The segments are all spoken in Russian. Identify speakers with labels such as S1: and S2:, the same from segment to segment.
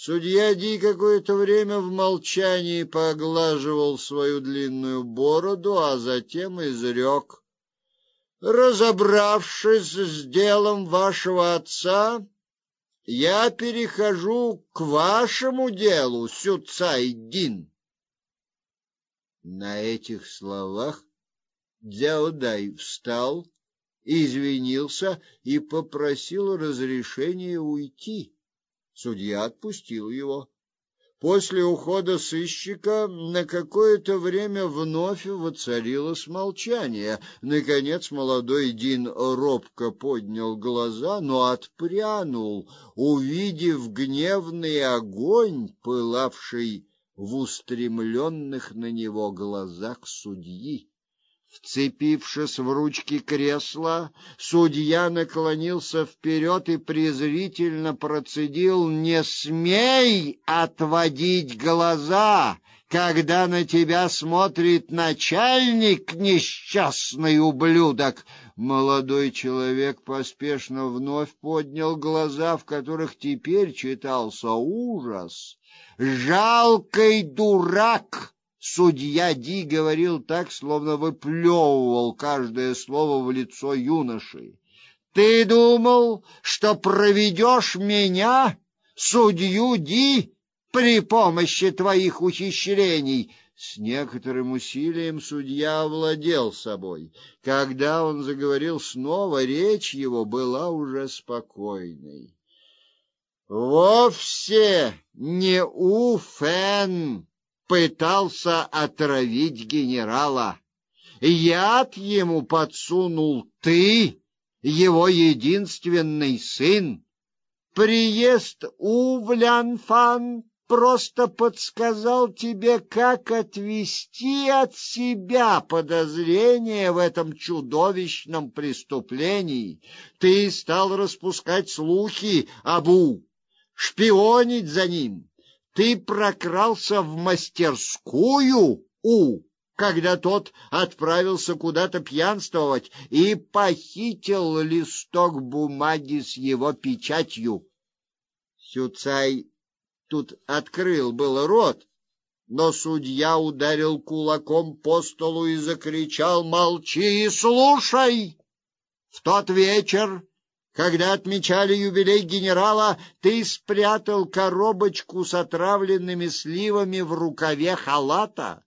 S1: Судья Ди какое-то время в молчании поглаживал свою длинную бороду, а затем изрек. Разобравшись с делом вашего отца, я перехожу к вашему делу, Сюцай-Дин. На этих словах Дзяодай встал, извинился и попросил разрешения уйти. Судья отпустил его. После ухода сыщика на какое-то время вновь воцарилось молчание. Наконец молодой Дин робко поднял глаза, но отпрянул, увидев гневный огонь, пылавший в устремленных на него глазах судьи. Вцепившись в ручки кресла, судья наклонился вперед и презрительно процедил: "Не смей отводить глаза, когда на тебя смотрит начальник, несчастный ублюдок". Молодой человек поспешно вновь поднял глаза, в которых теперь читался ужас. "Жалкий дурак!" Судья Ди говорил так, словно выплевывал каждое слово в лицо юноши. Ты думал, что проведешь меня, судью Ди, при помощи твоих ухищрений? С некоторым усилием судья овладел собой. Когда он заговорил снова, речь его была уже спокойной. Вовсе не Уфен пытался отравить генерала. Яд ему подсунул ты, его единственный сын. Приезд Увлянфан просто подсказал тебе, как отвести от себя подозрения в этом чудовищном преступлении. Ты стал распускать слухи об У, шпионить за ним, ты прокрался в мастерскую у, когда тот отправился куда-то пьянствовать и похитил листок бумаги с его печатью. Сюцай тут открыл был рот, но судья ударил кулаком по столу и закричал: "Молчи и слушай! В тот вечер когда отмечали юбилей генерала, ты спрятал коробочку с отравленными сливами в рукаве халата.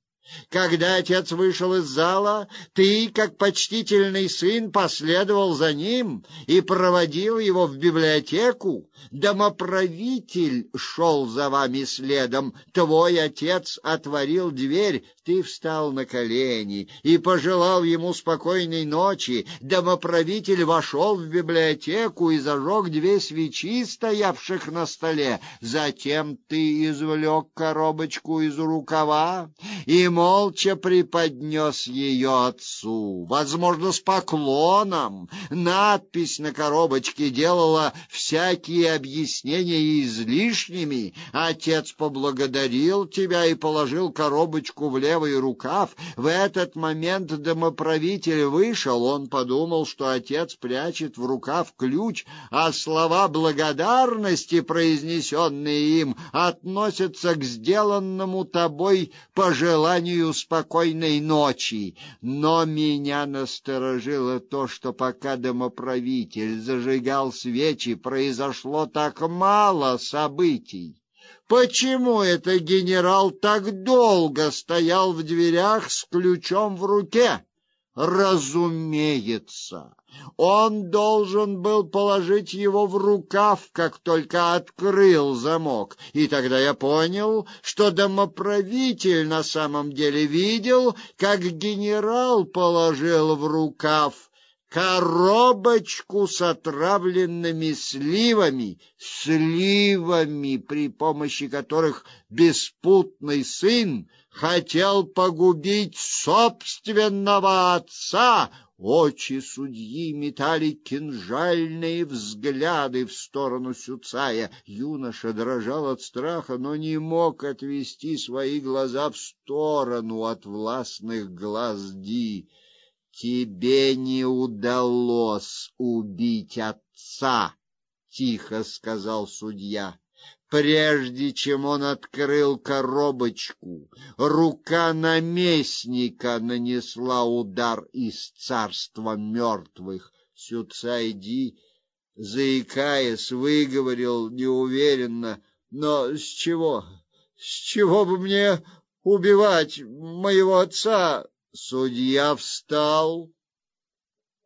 S1: Когда отец вышел из зала, ты, как почтительный сын, последовал за ним и проводил его в библиотеку. Домоправитель шел за вами следом. Твой отец отворил дверь, ты встал на колени и пожелал ему спокойной ночи. Домоправитель вошел в библиотеку и зажег две свечи, стоявших на столе. Затем ты извлек коробочку из рукава и молча преподнес ее отцу, возможно, с поклоном. Надпись на коробочке делала всякие объяснения излишними. Отец поблагодарил тебя и положил коробочку в левый рукав. В этот момент домоправитель вышел. Он подумал, что отец прячет в рукав ключ, а слова благодарности, произнесенные им, относятся к сделанному тобой пожеланию желанию спокойной ночи, но меня насторожило то, что пока домоправитель зажигал свечи, произошло так мало событий. Почему это генерал так долго стоял в дверях с ключом в руке? Разумеется, он должен был положить его в рукав, как только открыл замок. И тогда я понял, что домоправитель на самом деле видел, как генерал положил в рукав коробочку с отравленными сливами, сливами, при помощи которых беспутный сын хотел погубить собственного отца. Очи судьи метали кинжальные взгляды в сторону Сюцая. Юноша дрожал от страха, но не мог отвести свои глаза в сторону от властных глаз Ди. Тебе не удалось убить отца, тихо сказал судья. Прежде чем он открыл коробочку, рука наместника нанесла удар из царства мертвых. Сюцайди, заикаясь, выговорил неуверенно, но с чего? С чего бы мне убивать моего отца? Судья встал